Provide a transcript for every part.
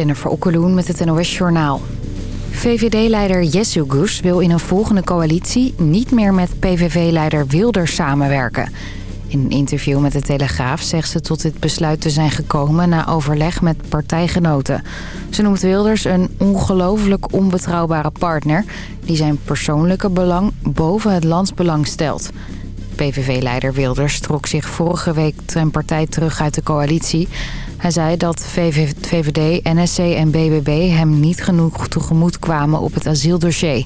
Jennifer Okkeloen met het NOS Journaal. VVD-leider Jesse Gus wil in een volgende coalitie niet meer met PVV-leider Wilders samenwerken. In een interview met de Telegraaf zegt ze tot dit besluit te zijn gekomen na overleg met partijgenoten. Ze noemt Wilders een ongelooflijk onbetrouwbare partner die zijn persoonlijke belang boven het landsbelang stelt. PVV-leider Wilders trok zich vorige week zijn partij terug uit de coalitie. Hij zei dat VVD, NSC en BBB hem niet genoeg tegemoet kwamen op het asieldossier.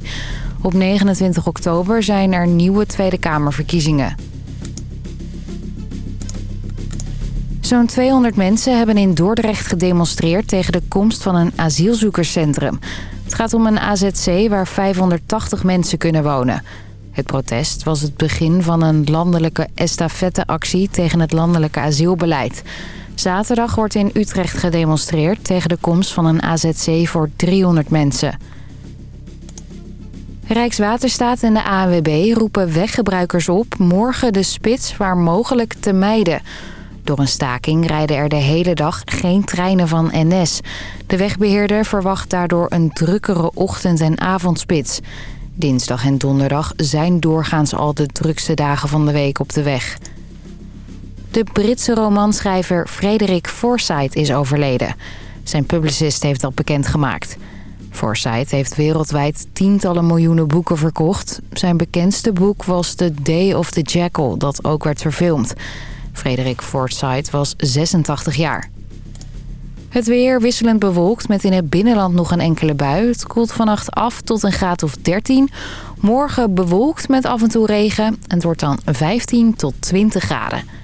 Op 29 oktober zijn er nieuwe Tweede Kamerverkiezingen. Zo'n 200 mensen hebben in Dordrecht gedemonstreerd tegen de komst van een asielzoekerscentrum. Het gaat om een AZC waar 580 mensen kunnen wonen. Het protest was het begin van een landelijke estafetteactie tegen het landelijke asielbeleid. Zaterdag wordt in Utrecht gedemonstreerd tegen de komst van een AZC voor 300 mensen. Rijkswaterstaat en de ANWB roepen weggebruikers op morgen de spits waar mogelijk te mijden. Door een staking rijden er de hele dag geen treinen van NS. De wegbeheerder verwacht daardoor een drukkere ochtend- en avondspits. Dinsdag en donderdag zijn doorgaans al de drukste dagen van de week op de weg. De Britse romanschrijver Frederick Forsyth is overleden. Zijn publicist heeft dat bekendgemaakt. Forsyth heeft wereldwijd tientallen miljoenen boeken verkocht. Zijn bekendste boek was The Day of the Jackal, dat ook werd verfilmd. Frederik Forsyth was 86 jaar. Het weer wisselend bewolkt met in het binnenland nog een enkele bui. Het koelt vannacht af tot een graad of 13. Morgen bewolkt met af en toe regen. En het wordt dan 15 tot 20 graden.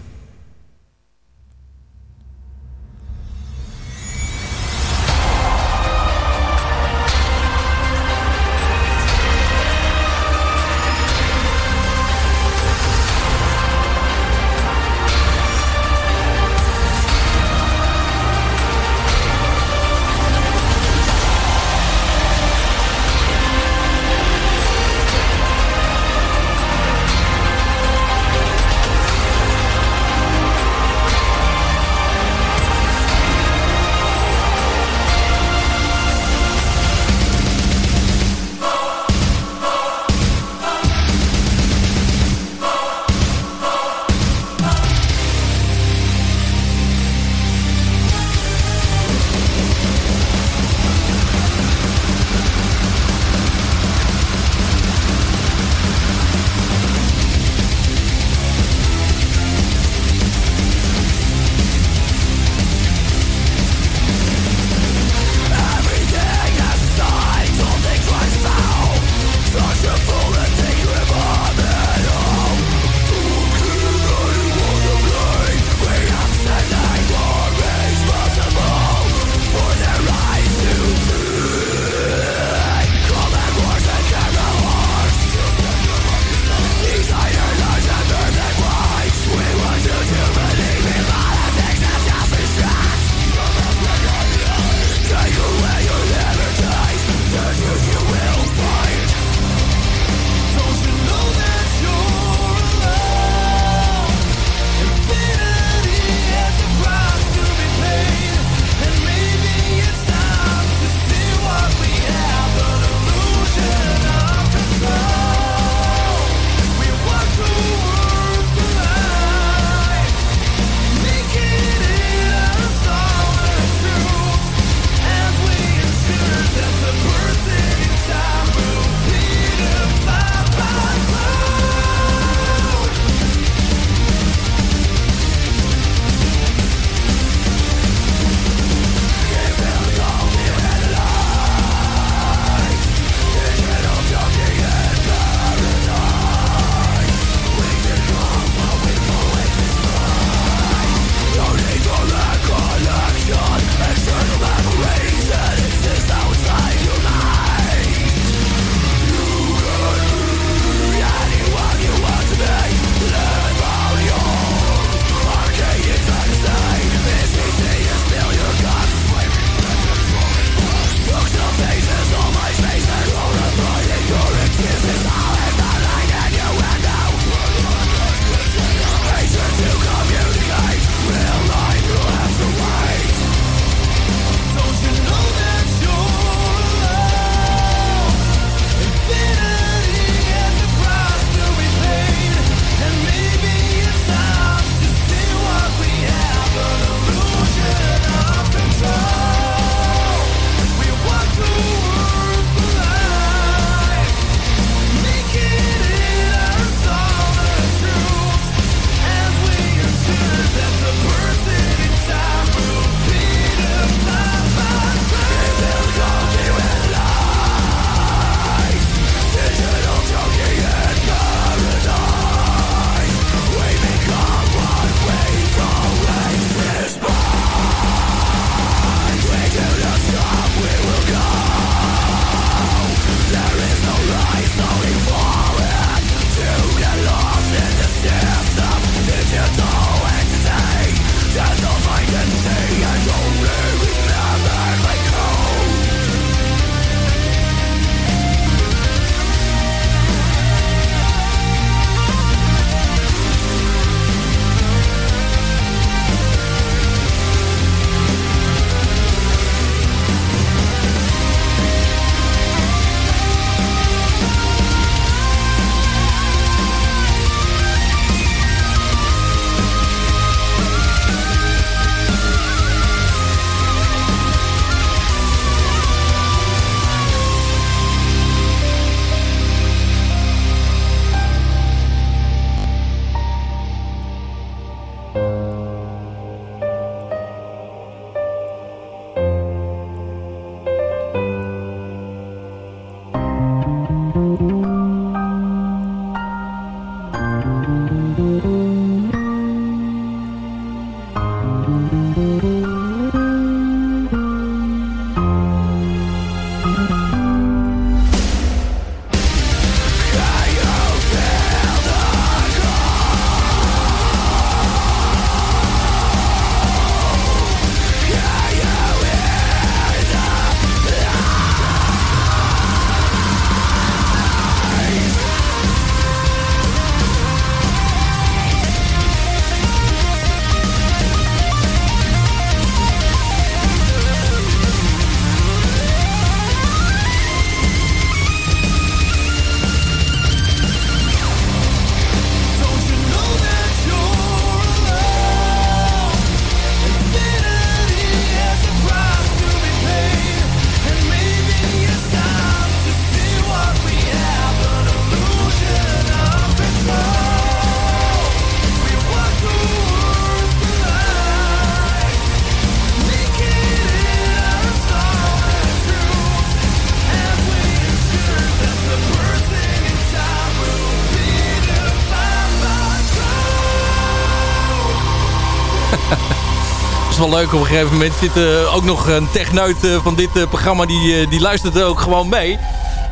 Leuk. Op een gegeven moment zit ook nog een techneut van dit programma... Die, die luistert ook gewoon mee.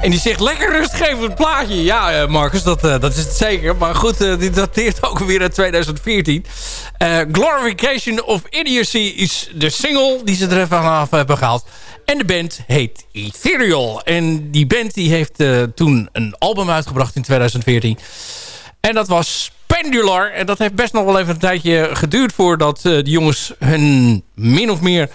En die zegt, lekker rustgevend plaatje. Ja, Marcus, dat, dat is het zeker. Maar goed, dit dateert ook weer uit 2014. Glorification of Idiocy is de single die ze er even hebben gehaald. En de band heet Ethereal. En die band die heeft toen een album uitgebracht in 2014. En dat was Pendular. En dat heeft best nog wel even een tijdje geduurd... voordat uh, de jongens hun min of meer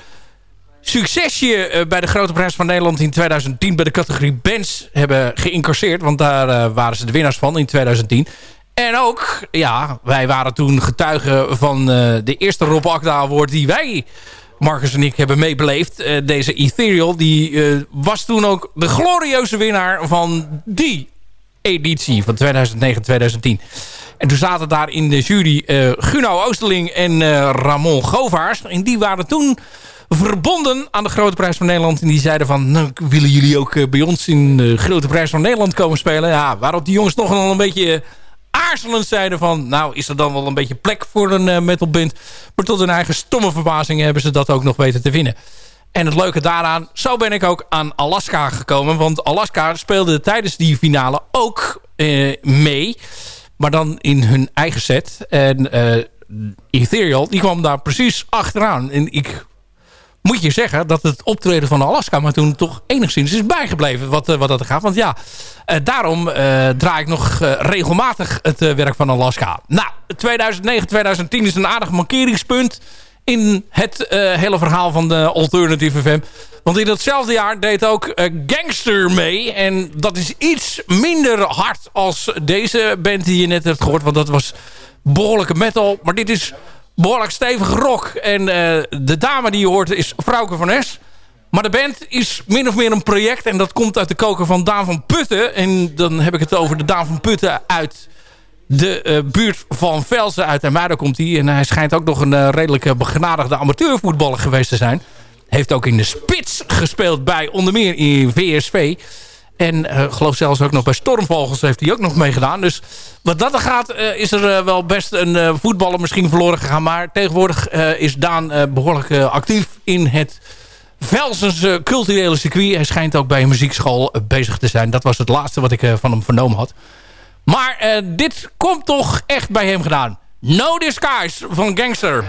succesje uh, bij de Grote Prijs van Nederland in 2010... bij de categorie bands hebben geïncasseerd. Want daar uh, waren ze de winnaars van in 2010. En ook, ja, wij waren toen getuigen van de eerste Rob Akda Award... die wij, Marcus en ik, hebben meebeleefd. deze Ethereal, die was toen ook de glorieuze winnaar van die editie van 2009-2010. En toen zaten daar in de jury uh, Guno Oosterling en uh, Ramon Govaars. En die waren toen verbonden aan de Grote Prijs van Nederland. En die zeiden van, nou, willen jullie ook uh, bij ons in de Grote Prijs van Nederland komen spelen? Ja, waarop die jongens toch wel een beetje aarzelend zeiden van... nou, is er dan wel een beetje plek voor een metalband? Maar tot hun eigen stomme verbazing hebben ze dat ook nog weten te vinden. En het leuke daaraan, zo ben ik ook aan Alaska gekomen. Want Alaska speelde tijdens die finale ook mee... Maar dan in hun eigen set. En uh, Ethereal, die kwam daar precies achteraan. En ik moet je zeggen dat het optreden van Alaska... maar toen toch enigszins is bijgebleven wat, eh, wat dat gaat. Want ja, uh, daarom draai ik nog regelmatig het werk van Alaska. Nou, 2009, 2010 is een aardig markeringspunt... in het hele verhaal van de Alternative FM. Want in datzelfde jaar deed ook uh, Gangster mee. En dat is iets minder hard als deze band die je net hebt gehoord. Want dat was behoorlijke metal. Maar dit is behoorlijk stevige rock. En uh, de dame die je hoort is Frauke van Es. Maar de band is min of meer een project. En dat komt uit de koker van Daan van Putten. En dan heb ik het over de Daan van Putten uit de uh, buurt van Velsen. Uit Muiden komt hij. En hij schijnt ook nog een uh, redelijk begenadigde amateurvoetballer geweest te zijn. Heeft ook in de spits gespeeld bij onder meer in VSV. En geloof zelfs ook nog bij Stormvogels heeft hij ook nog meegedaan. Dus wat dat er gaat is er wel best een voetballer misschien verloren gegaan. Maar tegenwoordig is Daan behoorlijk actief in het Velsense culturele circuit. Hij schijnt ook bij een muziekschool bezig te zijn. Dat was het laatste wat ik van hem vernomen had. Maar dit komt toch echt bij hem gedaan. No Disguise van Gangster.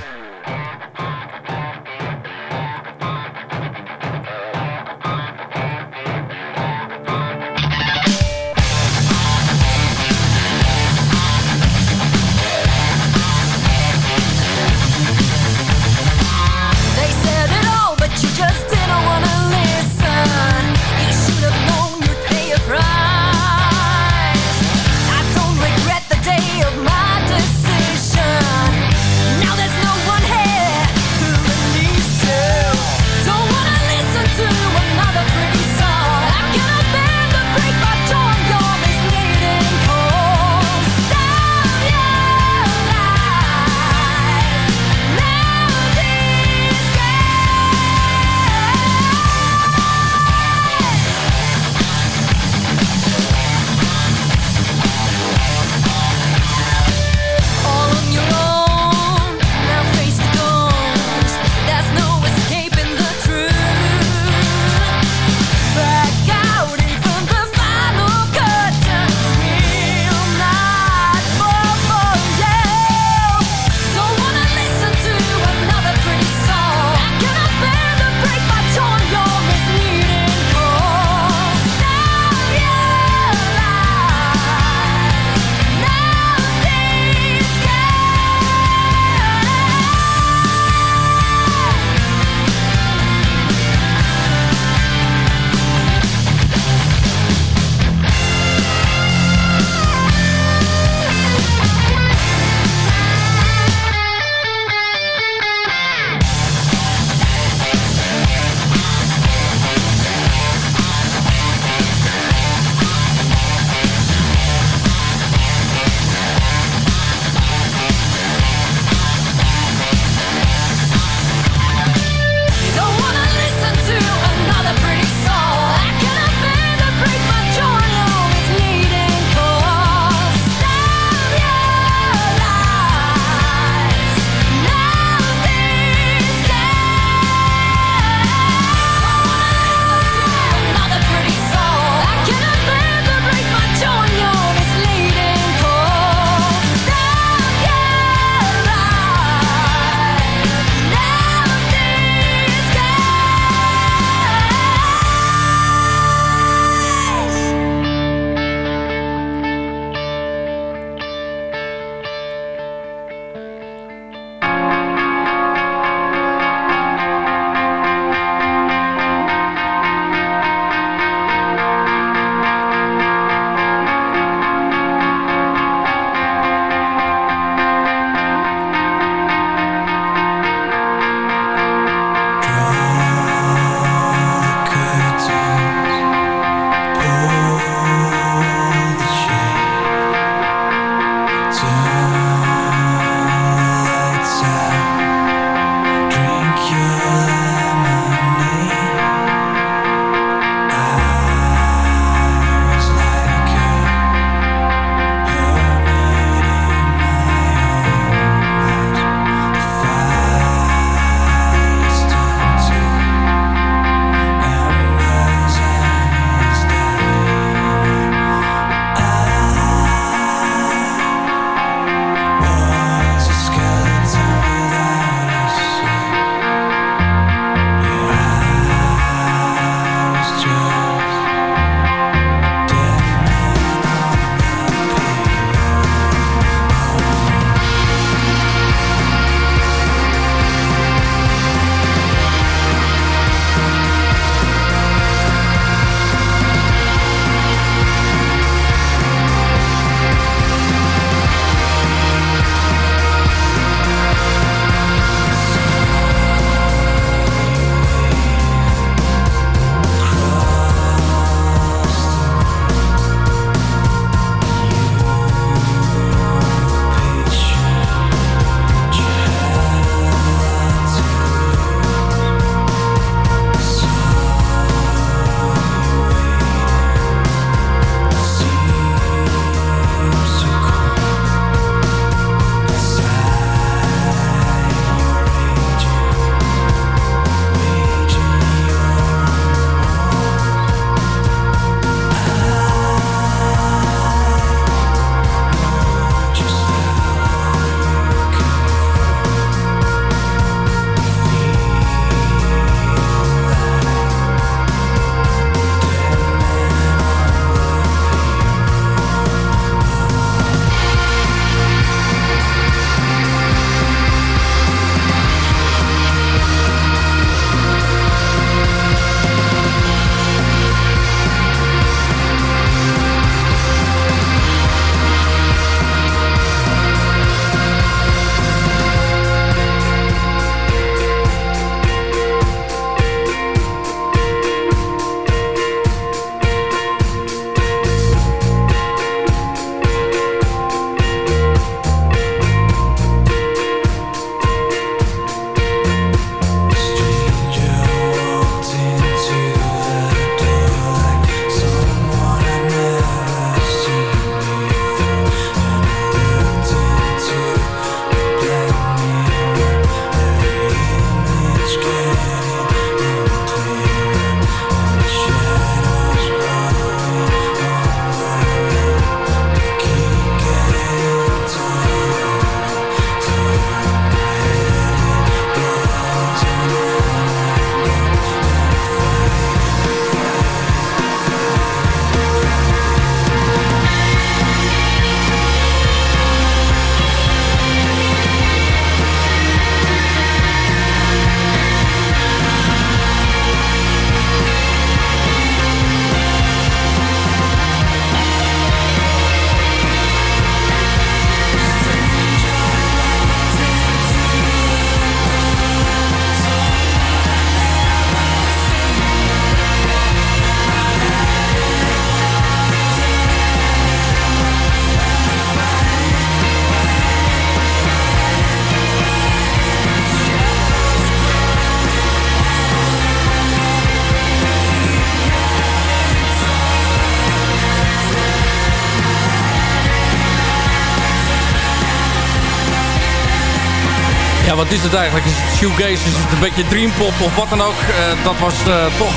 Wat is het eigenlijk? Is het shoegaze? Is het een beetje dreampop of wat dan ook? Uh, dat was uh, toch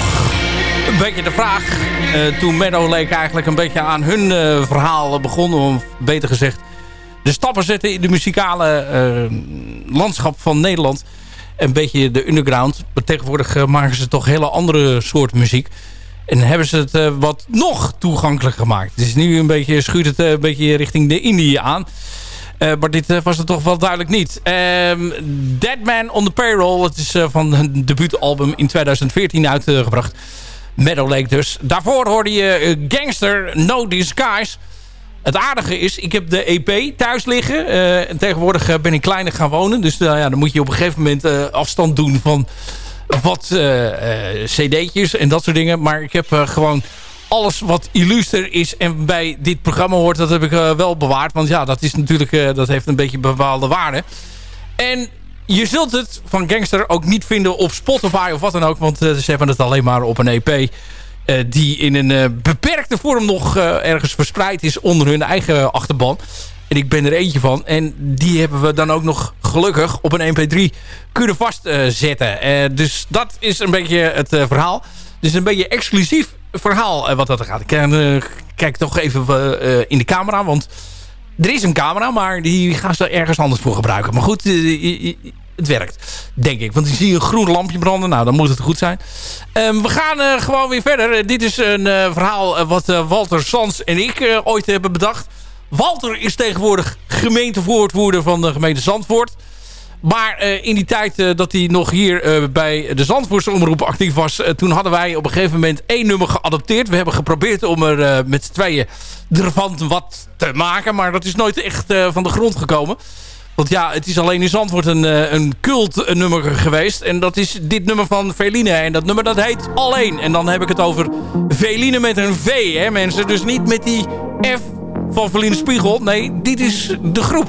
een beetje de vraag. Uh, toen Meadow Lake eigenlijk een beetje aan hun verhaal begon. Of beter gezegd, de stappen zetten in de muzikale landschap van Nederland. Een beetje de underground. Maar tegenwoordig maken ze toch hele andere soort muziek. En hebben ze het wat nog toegankelijker gemaakt. Is nu een beetje, schuurt het een beetje richting de Indie aan. Uh, maar dit uh, was het toch wel duidelijk niet. Um, Dead Man on the Payroll. Het is uh, van hun debuutalbum in 2014 uitgebracht. Meadow Lake dus. Daarvoor hoorde je Gangster No Disguise. Het aardige is, ik heb de EP thuis liggen. en tegenwoordig ben ik kleiner gaan wonen. Dus ja, dan moet je op een gegeven moment afstand doen van wat cd'tjes en dat soort dingen. Maar ik heb gewoon alles wat illuster is en bij dit programma hoort, dat heb ik uh, wel bewaard. Want ja, dat is natuurlijk, uh, dat heeft een beetje bepaalde waarde. En je zult het van Gangster ook niet vinden op Spotify of wat dan ook. Want uh, ze hebben het alleen maar op een EP. die in een beperkte vorm nog ergens verspreid is onder hun eigen achterban. En ik ben er eentje van. En die hebben we dan ook nog gelukkig op een mp3 kunnen vastzetten. dus dat is een beetje het verhaal. Dus een beetje exclusief verhaal uh, wat dat gaat. Ik uh, kijk toch even uh, in de camera, want er is een camera, maar die gaan ze ergens anders voor gebruiken. Maar goed, het werkt, denk ik. Want ik zie een groen lampje branden, nou dan moet het goed zijn. Um, we gaan gewoon weer verder. dit is een verhaal wat Walter Sans en ik ooit hebben bedacht. Walter is tegenwoordig gemeentevoortwoerder van de gemeente Zandvoort. Maar uh, in die tijd uh, dat hij nog hier uh, bij de Zandvoortse omroep actief was... toen hadden wij op een gegeven moment één nummer geadopteerd. We hebben geprobeerd om er met z'n tweeën ervan wat te maken. Maar dat is nooit echt van de grond gekomen. Want ja, het is alleen in Zandvoort een, een cult nummer geweest. En dat is dit nummer van Veline. En dat nummer dat heet Alleen. En dan heb ik het over Veline met een V, hè mensen. Dus niet met die F van Veline Spiegel. Nee, dit is de groep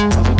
Thank you.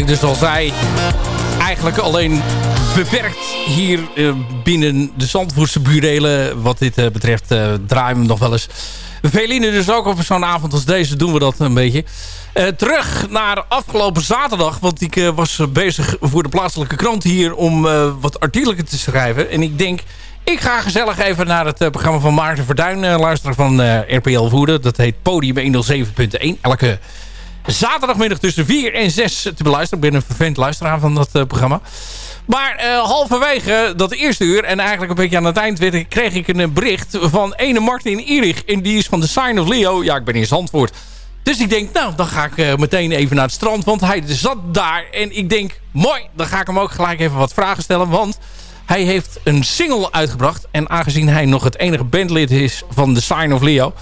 Ik dus al zei, eigenlijk alleen beperkt hier eh, binnen de Zandvoortse burelen. Wat dit eh, betreft eh, draaien we nog wel eens. Veline dus ook op zo'n avond als deze doen we dat een beetje. Terug naar afgelopen zaterdag. Want ik was bezig voor de plaatselijke krant hier om wat artikelen te schrijven. En ik denk, ik ga gezellig even naar het programma van Maarten Verduin luisteren van RPL Voeden. Dat heet Podium 107.1. Elke zaterdagmiddag tussen 4 en 6 te beluisteren. Ik ben een vervent luisteraar van dat eh, programma. Maar eh, halverwege dat eerste uur en eigenlijk een beetje aan het eind werd, kreeg ik een bericht van ene Martin Erich. En die is van de Sign of Leo. Ja, ik ben in Zandvoort. Dus ik denk, nou, dan ga ik eh, meteen even naar het strand. Want hij zat daar. En ik denk, mooi, dan ga ik hem ook gelijk even wat vragen stellen. Want hij heeft een single uitgebracht. En aangezien hij nog het enige bandlid is van The Sign of Leo...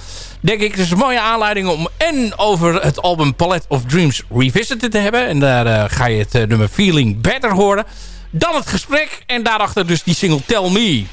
denk ik, is een mooie aanleiding om en over het album Palette of Dreams Revisited te hebben. En daar eh, ga je het eh, nummer Feeling Better horen. Dan het gesprek en daarachter dus die single Tell Me.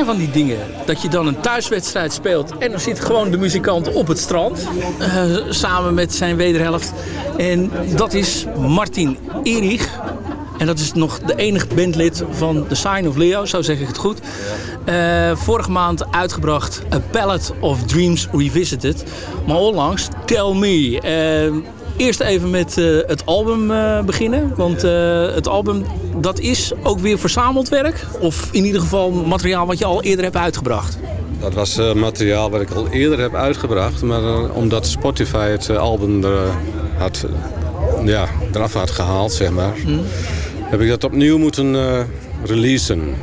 Van die dingen dat je dan een thuiswedstrijd speelt en dan zit gewoon de muzikant op het strand eh, samen met zijn wederhelft. En dat is Martin Erich. En dat is nog de enige bandlid van The Sign of Leo, zo zeg ik het goed. Eh, vorige maand uitgebracht A Palette of Dreams Revisited. Maar onlangs Tell Me. Eh, eerst even met eh, het album eh, beginnen. Want eh, het album dat is ook weer verzameld werk. Of in ieder geval materiaal wat je al eerder hebt uitgebracht. Dat was materiaal wat ik al eerder heb uitgebracht. Maar omdat Spotify het album er, had, ja, eraf had gehaald, zeg maar... heb ik dat opnieuw moeten releasen.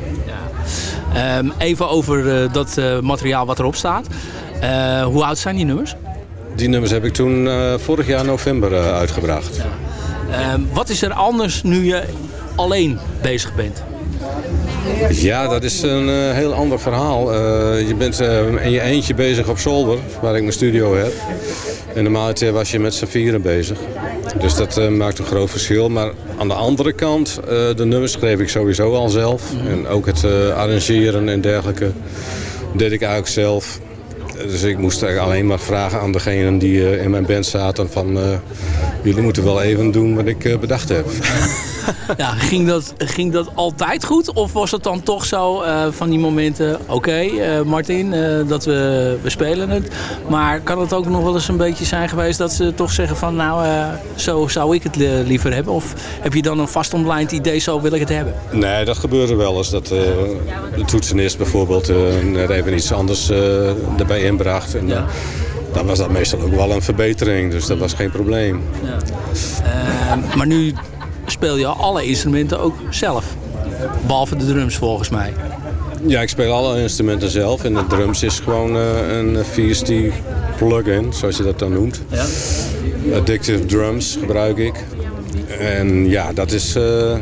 Ehm, even over dat materiaal wat erop staat. Hoe oud zijn die nummers? Die nummers heb ik toen eh, vorig jaar november eh, uitgebracht. Ehm, wat is er anders nu je alleen bezig bent? Ja, dat is een eh, heel ander verhaal. Je bent in je eentje bezig op zolder, waar ik mijn studio heb. En normaal was je met z'n vieren bezig. Dus dat maakt een groot verschil. Maar aan de andere kant, de nummers schreef ik sowieso al zelf. En ook het arrangeren en dergelijke deed ik eigenlijk zelf. Dus ik moest alleen maar vragen aan degenen die eh, in mijn band zaten van... eh, jullie moeten wel even doen wat ik eh, bedacht heb. Ja, ging, dat, ging dat altijd goed? Of was het dan toch zo eh, van die momenten... Oké, eh, Martin, eh, dat we, we spelen het. Maar kan het ook nog wel eens een beetje zijn geweest... dat ze toch zeggen van... nou, zo zou ik het li- liever hebben? Of heb je dan een vast omlijnd idee... zo wil ik het hebben? Nee, dat gebeurde wel eens. Dat de toetsenist bijvoorbeeld net even iets anders erbij inbracht. En dan, dan was dat meestal ook wel een verbetering. Dus dat was geen probleem. Eh, maar nu speel je alle instrumenten ook zelf. Behalve de drums volgens mij. Ja, ik speel alle instrumenten zelf. En de drums is gewoon eh, een VST plugin, zoals je dat dan noemt. Ja. Addictive drums gebruik ik. En ja, dat, is, eh,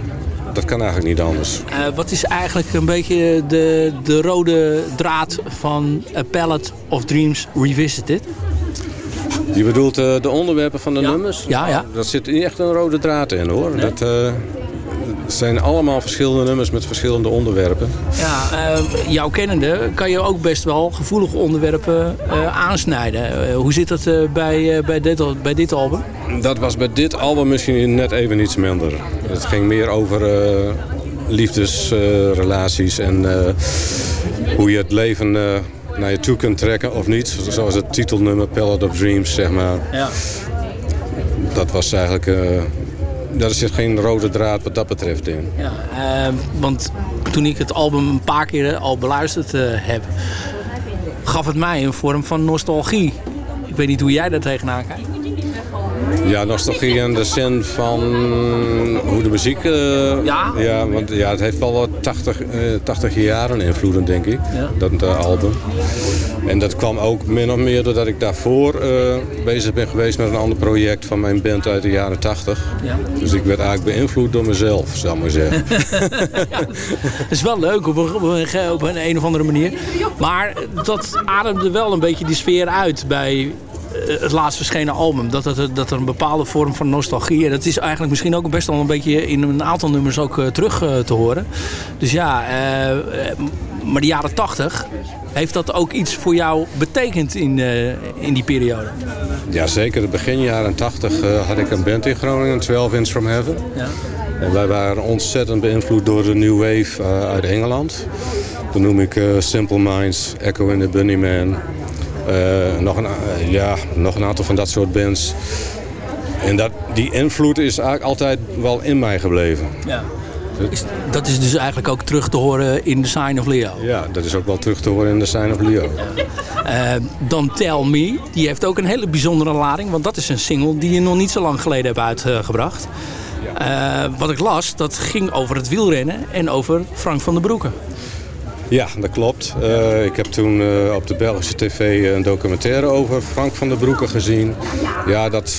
dat kan eigenlijk niet anders. Eh, wat is eigenlijk een beetje de, de rode draad van A Palette of Dreams Revisited? Je bedoelt eh, de onderwerpen van de nummers? Ja, ja. Dat zit niet echt een rode draad in hoor. Dat eh, zijn allemaal verschillende nummers met verschillende onderwerpen. Ja, eh, jouw kennende kan je ook best wel gevoelige onderwerpen aansnijden. Hoe zit dat bij, bij, dit, bij dit album? Dat was bij dit album misschien net even iets minder. Het ging meer over liefdesrelaties en hoe je het leven naar je toe kunt trekken of niet. Zoals het titelnummer Palette of Dreams, zeg maar. Ja. Dat was eigenlijk... eh daar zit geen rode draad wat dat betreft in. Ja, eh, want toen ik het album een paar keer al beluisterd eh, heb, gaf het mij een vorm van nostalgie. Ik weet niet hoe jij daar tegenaan kijkt. Ja, nostalgie in de zin van hoe de muziek... eh, Ja? Ja, want ja, het heeft wel wat 80, eh 80 jaren invloeden, denk ik, Ja. dat eh, album. En dat kwam ook min of meer doordat ik daarvoor eh, bezig ben geweest met een ander project van mijn band uit de jaren 80. Ja. Dus ik werd eigenlijk beïnvloed door mezelf, zou ik maar zeggen. Het is wel leuk op een, op, een, een, of andere manier. Maar dat ademde wel een beetje die sfeer uit bij het laatst verschenen album. Dat, het, dat er een bepaalde vorm van nostalgie... en dat is eigenlijk misschien ook best wel een beetje in een aantal nummers ook eh, terug eh, te horen. Dus ja, eh, eh, maar de jaren 80... Heeft dat ook iets voor jou betekend in, eh, in die periode? Ja, zeker. Begin jaren 80 eh, had ik een band in Groningen, 12 Inch From Heaven. Ja. En wij waren ontzettend beïnvloed door de New Wave eh, uit Engeland. Dan noem ik eh, Simple Minds, Echo and the Bunnyman. Eh, nog, een, eh, ja, nog een aantal van dat soort bands. En dat, die invloed is eigenlijk altijd wel in mij gebleven. Ja. Is, dat is dus eigenlijk ook terug te horen in The Sign of Leo. Ja, dat is ook wel terug te horen in The Sign of Leo. Eh, dan Tell Me, die heeft ook een hele bijzondere lading. Want dat is een single die je nog niet zo lang geleden hebt uitgebracht. Wat ik las, dat ging over het wielrennen en over Frank van der Broeke. Ja, dat klopt. Eh, ik heb toen eh, op de Belgische tv een documentaire over Frank van der Broeke gezien. Ja, dat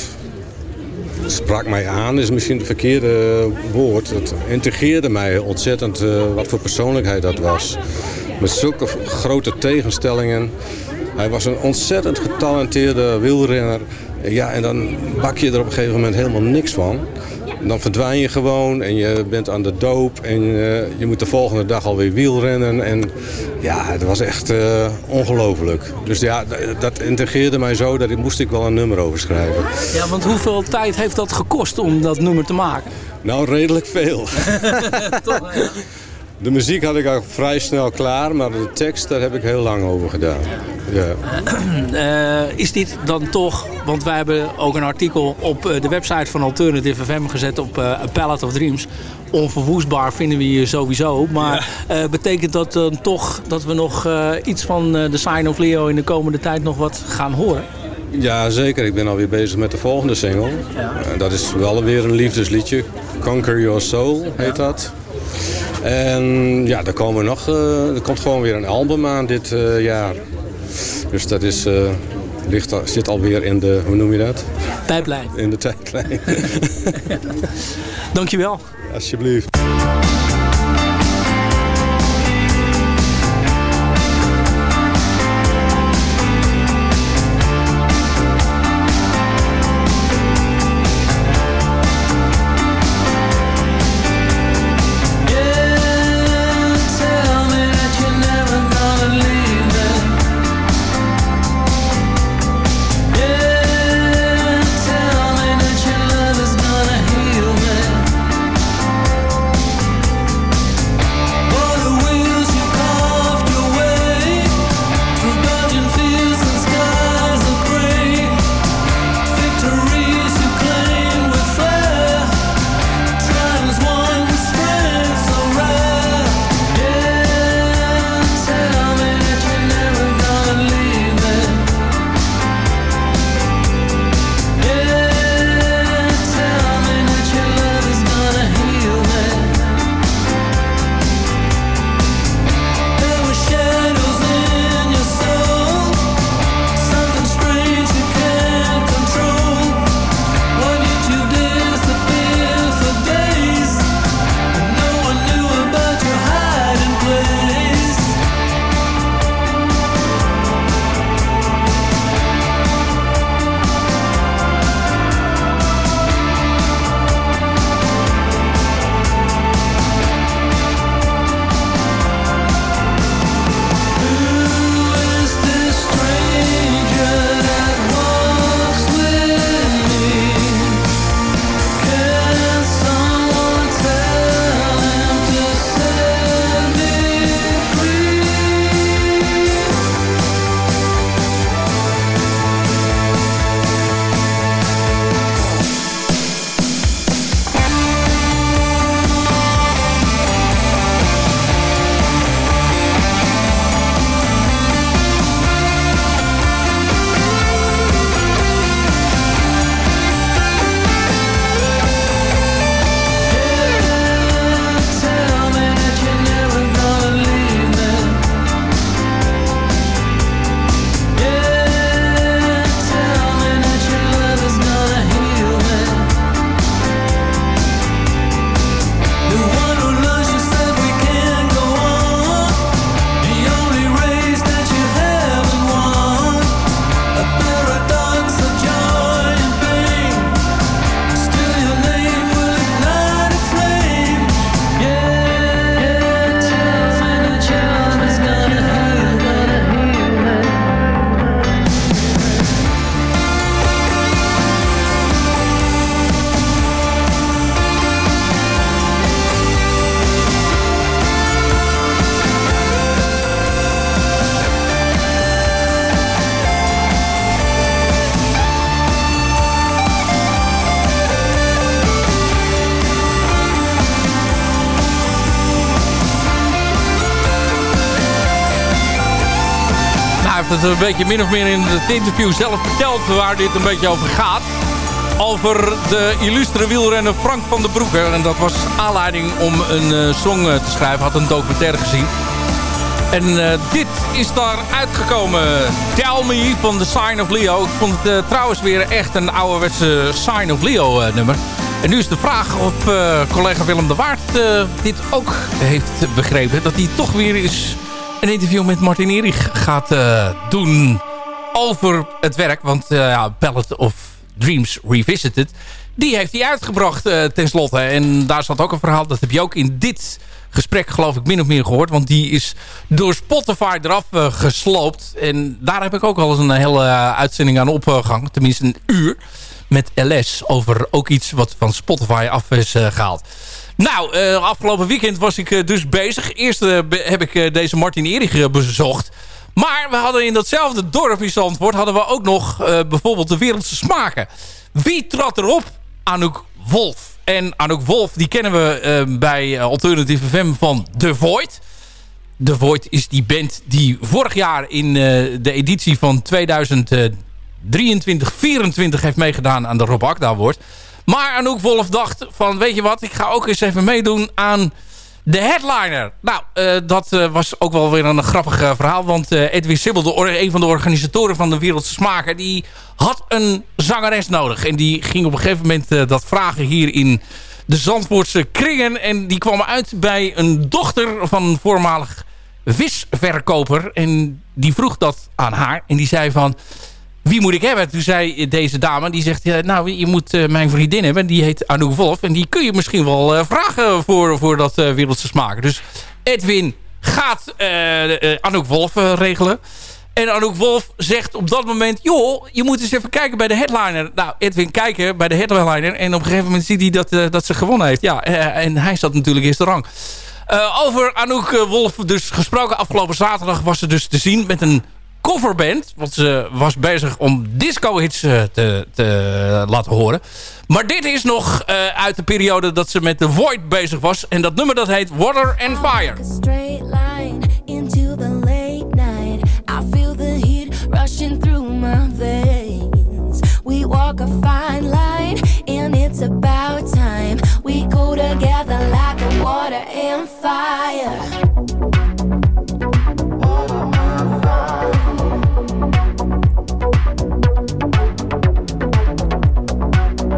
sprak mij aan, is misschien het verkeerde woord. Het integreerde mij ontzettend eh, wat voor persoonlijkheid dat was. Met zulke grote tegenstellingen. Hij was een ontzettend getalenteerde wielrenner. Ja, en dan bak je er op een gegeven moment helemaal niks van. Dan verdwijn je gewoon en je bent aan de doop en eh, je moet de volgende dag alweer wielrennen. En ja, het was echt eh, ongelooflijk. Dus ja, dat integreerde mij zo dat ik moest ik wel een nummer over schrijven. Ja, want hoeveel tijd heeft dat gekost om dat nummer te maken? Nou, redelijk veel. De muziek had ik al vrij snel klaar, maar de tekst daar heb ik heel lang over gedaan. Ja. Eh, is dit dan toch, want wij hebben ook een artikel op eh, de website van Alternative FM gezet op eh, A Palette of Dreams. Onverwoestbaar vinden we je sowieso. Maar eh, betekent dat dan toch dat we nog eh, iets van eh, de Sign of Leo in de komende tijd nog wat gaan horen? ja, zeker. Ik ben alweer bezig met de volgende single. En dat is wel weer een liefdesliedje. Conquer Your Soul heet dat. En ja, er, komen nog, eh, er komt gewoon weer een album aan dit eh, jaar. Dus dat is, eh, ligt, zit alweer in de, hoe noem je dat? Pijplijn. In de tijdlijn. Dankjewel. Alsjeblieft. Het een beetje min of meer in het interview zelf verteld waar dit een beetje over gaat. Over de illustere wielrenner Frank van der Broeke. En dat was aanleiding om een eh, song eh, te schrijven. Had een documentaire gezien. En eh, dit is daar uitgekomen. Tell Me van The Sign of Leo. Ik vond het trouwens weer echt een ouderwetse Sign of Leo nummer. En nu is de vraag of collega Willem de Waard dit ook heeft begrepen. Dat hij toch weer eens een interview met Martin Erich gaat eh, doen over het werk. Want eh ja, Palette of Dreams Revisited die heeft hij uitgebracht uh, tenslotte. En daar zat ook een verhaal, dat heb je ook in dit gesprek geloof ik min of meer gehoord. Want die is door Spotify eraf uh, gesloopt. En daar heb ik ook al eens een hele uh, uitzending aan opgehangen. Tenminste een uur. Met LS over ook iets wat van Spotify af is gehaald. Nou, afgelopen weekend was ik dus bezig. Eerst heb ik deze Martin Erich bezocht. Maar we hadden in datzelfde dorp in hadden we ook nog bijvoorbeeld de Wereldse Smaken. Wie trad erop? Anouk Wolf. En Anouk Wolf, die kennen we bij Alternative FM van The Void. The Void is die band die vorig jaar in de editie van 2023 24 heeft meegedaan aan de Rob Akda wordt. Maar Anouk Wolf dacht van, weet je wat, ik ga ook eens even meedoen aan de headliner. Nou, uh, dat uh, was ook wel weer een grappig uh, verhaal. Want Edwin Sibbel, de een van de organisatoren van de Wereldse Smaken... die had een zangeres nodig. En die ging op een gegeven moment dat vragen hier in de Zandvoortse kringen. En die kwam uit bij een dochter van een voormalig visverkoper. En die vroeg dat aan haar. En die zei van wie moet ik hebben? Toen zei deze dame, die zegt, nou, je moet uh, mijn vriendin hebben. Die heet Anouk Wolf. En die kun je misschien wel uh, vragen voor, voor dat uh, wereldse smaken. Dus Edwin gaat Anouk Wolf regelen. En Anouk Wolf zegt op dat moment... joh, je moet eens even kijken bij de headliner. Nou, Edwin kijken bij de headliner. En op een gegeven moment ziet hij dat, dat ze gewonnen heeft. Ja, en hij zat natuurlijk eerste rang. over Anouk Wolf dus gesproken. Afgelopen zaterdag was ze dus te zien met een coverband. Want ze was bezig om disco-hits uh, te, te laten horen. Maar dit is nog uh, uit de periode dat ze met The Void bezig was. En dat nummer dat heet Water and Fire. Straight line into the late night. I feel the heat rushing through my veins. We walk a fine line and it's about time. We go together like a water and fire. We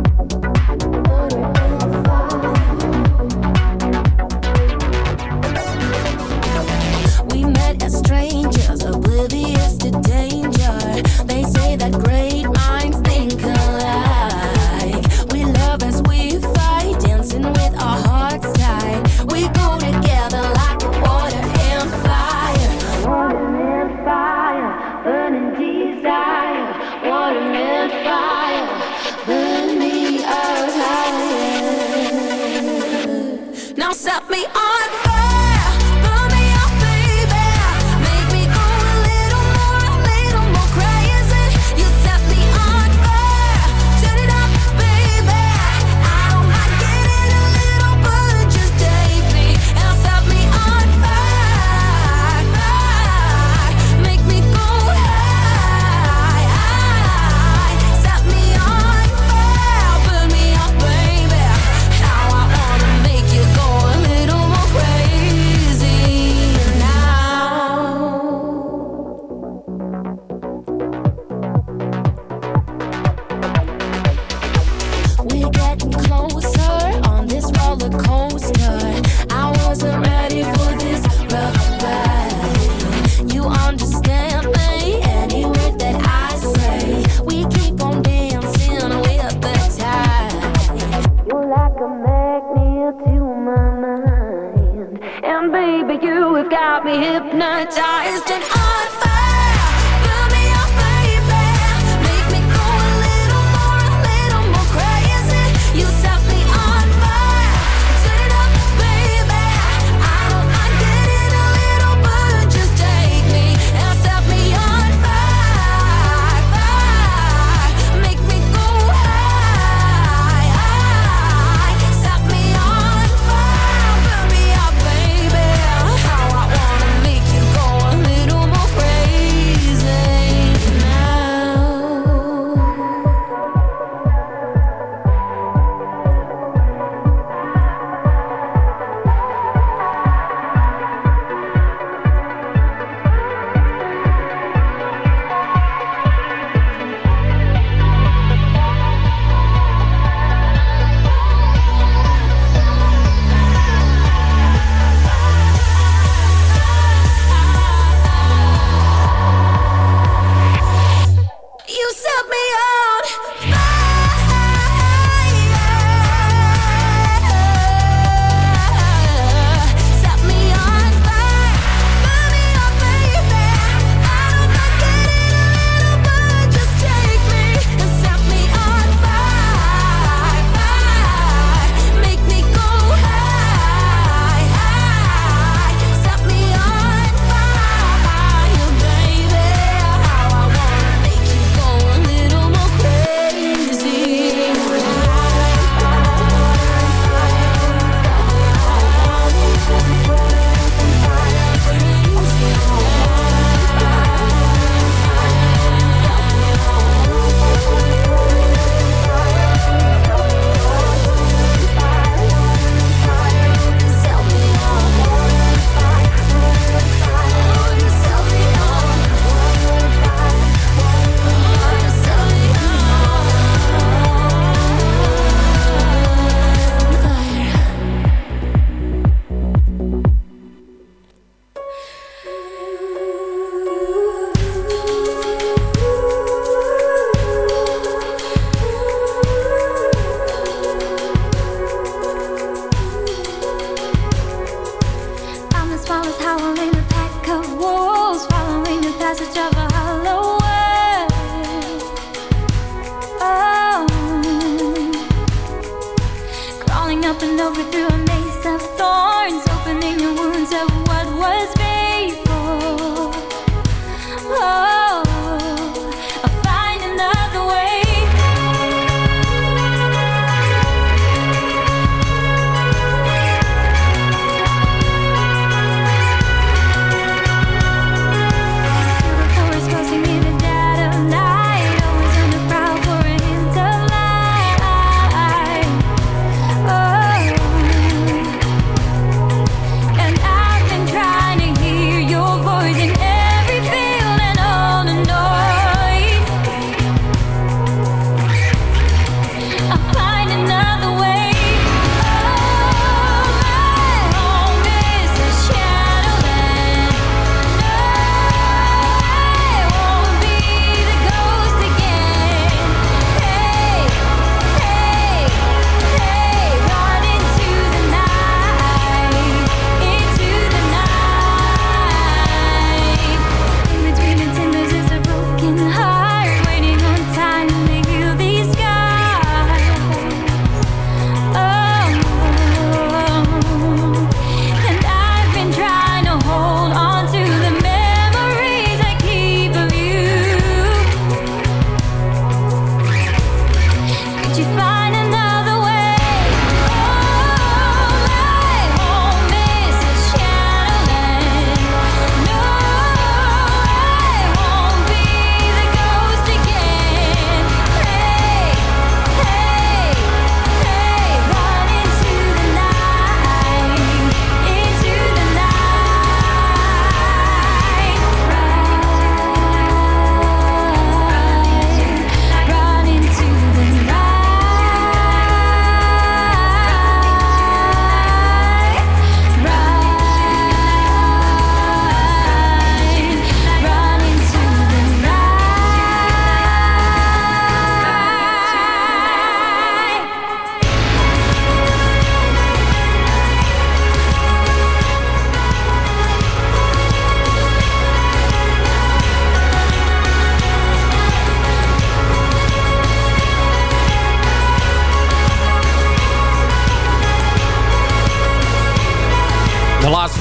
met as strangers, oblivious to danger. They say that grace. Set me on fire.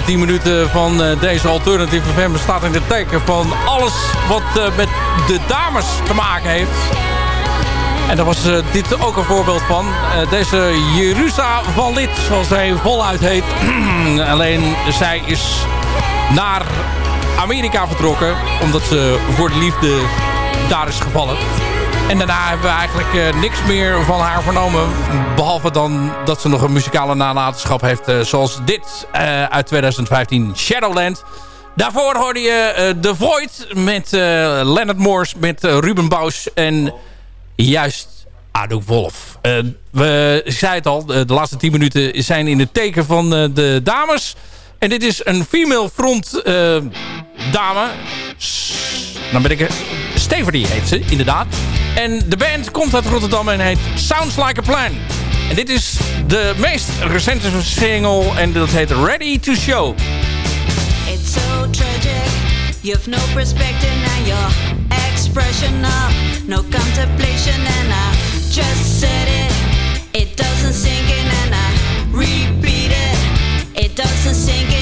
10 minuten van eh, deze Alternative FM staat in het teken van alles wat eh, met de dames te maken heeft. En daar was eh, dit ook een voorbeeld van. Deze Jerusa van Lid, zoals zij voluit heet. Alleen zij is naar Amerika vertrokken. Omdat ze voor de liefde daar is gevallen. En daarna hebben we eigenlijk eh, niks meer van haar vernomen. Behalve dan dat ze nog een muzikale nalatenschap heeft. eh, zoals dit eh, uit 2015, Shadowland. Daarvoor hoorde je The Void met Leonard Morse, met Ruben Bous en juist Anouk Wolf. We zei het al, de, laatste 10 minuten zijn in het teken van de dames. En dit is een female front dame. Dan ben ik er. Stephanie heet ze, inderdaad. En de band komt uit Rotterdam en heet Sounds Like a Plan. En dit is de meest recente single en dat heet Ready to Show. It's so tragic. You've no perspective now. Your expression of no contemplation, and I just said it. It doesn't sink in, and I repeat it. It doesn't sink in,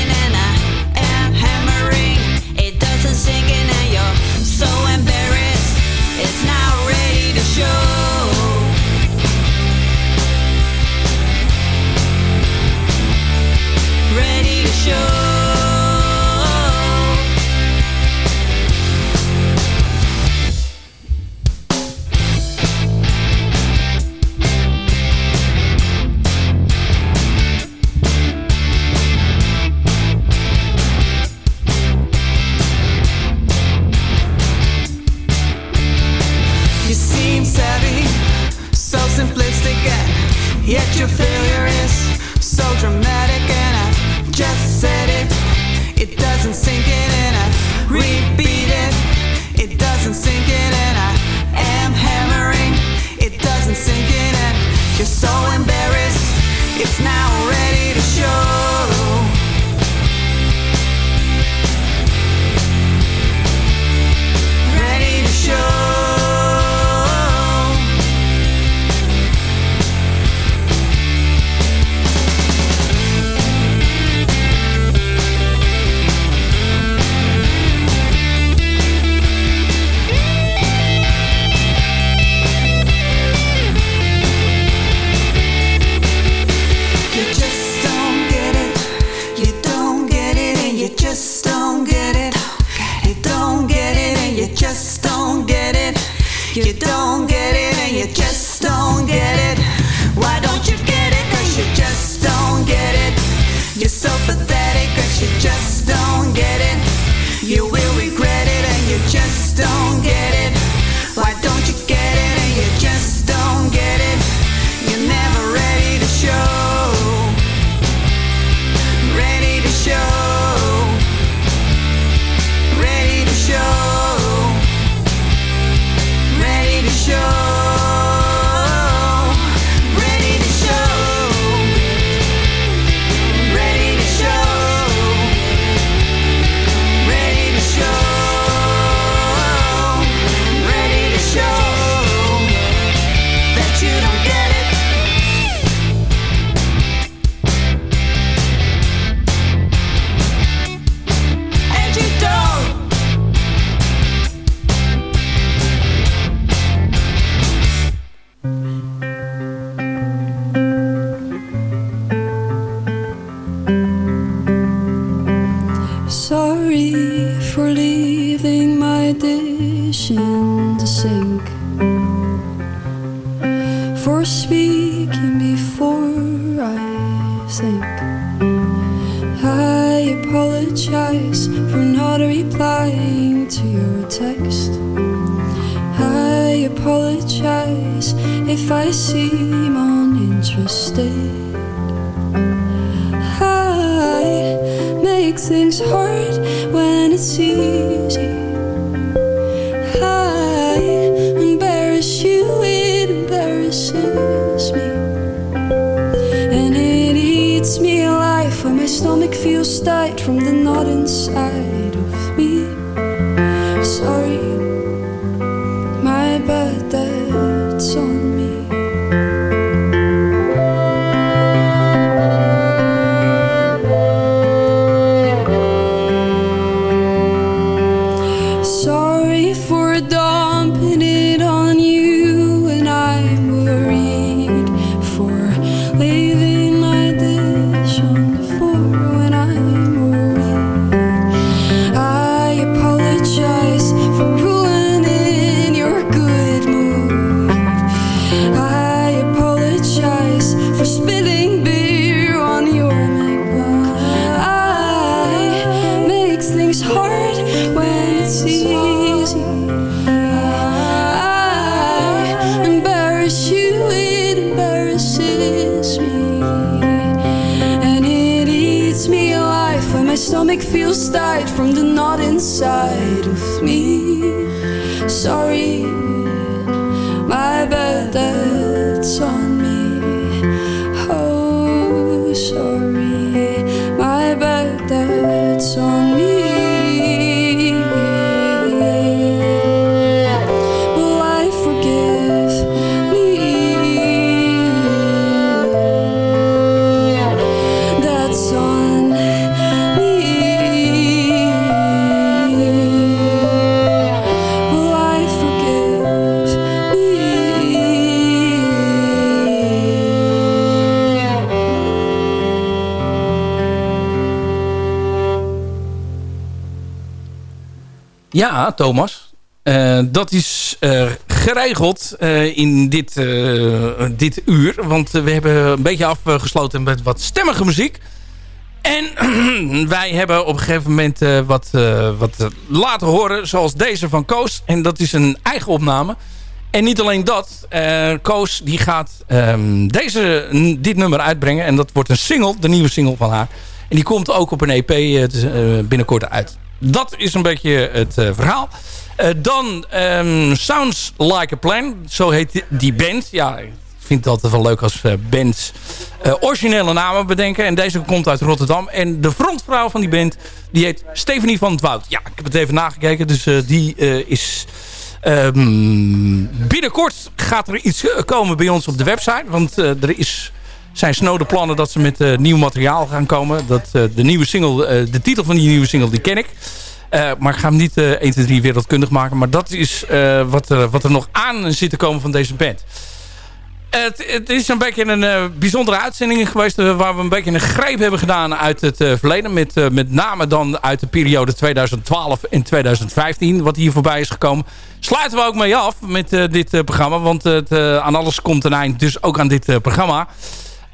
Ja, Thomas. Eh, dat is eh, geregeld eh, in dit, dit uur. Want we hebben een beetje afgesloten met wat stemmige muziek. En wij hebben op een gegeven moment wat, wat laten horen. Zoals deze van Koos. En dat is een eigen opname. En niet alleen dat. Koos die gaat ehm, deze, dit nummer uitbrengen. En dat wordt een single. De nieuwe single van haar. En die komt ook op een EP binnenkort uit. Dat is een beetje het eh, verhaal. Eh, dan ehm, Sounds Like a Plan. Zo heet die- band. Ja, ik vind het altijd wel leuk als eh, bands originele namen bedenken. En deze komt uit Rotterdam. En de frontvrouw van die band, die heet Stephanie van het Woud. Ja, ik heb het even nagekeken. Dus die is... ehm, binnenkort gaat er iets komen bij ons op de website. Want er is, zijn snode plannen dat ze met eh, nieuw materiaal gaan komen. Dat, eh, de, nieuwe single, eh, de titel van die nieuwe single, die ken ik. Maar ik ga hem niet eh 1, 2, 3 wereldkundig maken. Maar dat is wat, er, wat er nog aan zit te komen van deze band. Het, het is een beetje een bijzondere uitzending geweest... waar we een beetje een greep hebben gedaan uit het verleden. Met, met name dan uit de periode 2012 en 2015... wat hier voorbij is gekomen. Sluiten we ook mee af met dit programma. Want aan alles komt een eind, dus ook aan dit programma.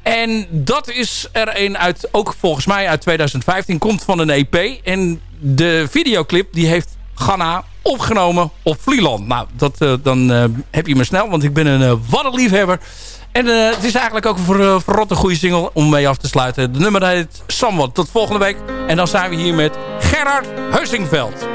En dat is er een uit, ook volgens mij uit 2015, komt van een EP. En de videoclip die heeft Ghana opgenomen op Vlieland. Nou, dat, eh, dan eh, heb je me snel, want ik ben een uh, waddenliefhebber. En het is eigenlijk ook voor, uh, verrot een goede single om mee af te sluiten. De nummer heet Somewhat. Tot volgende week. En dan zijn we hier met Gerard Heusingveld.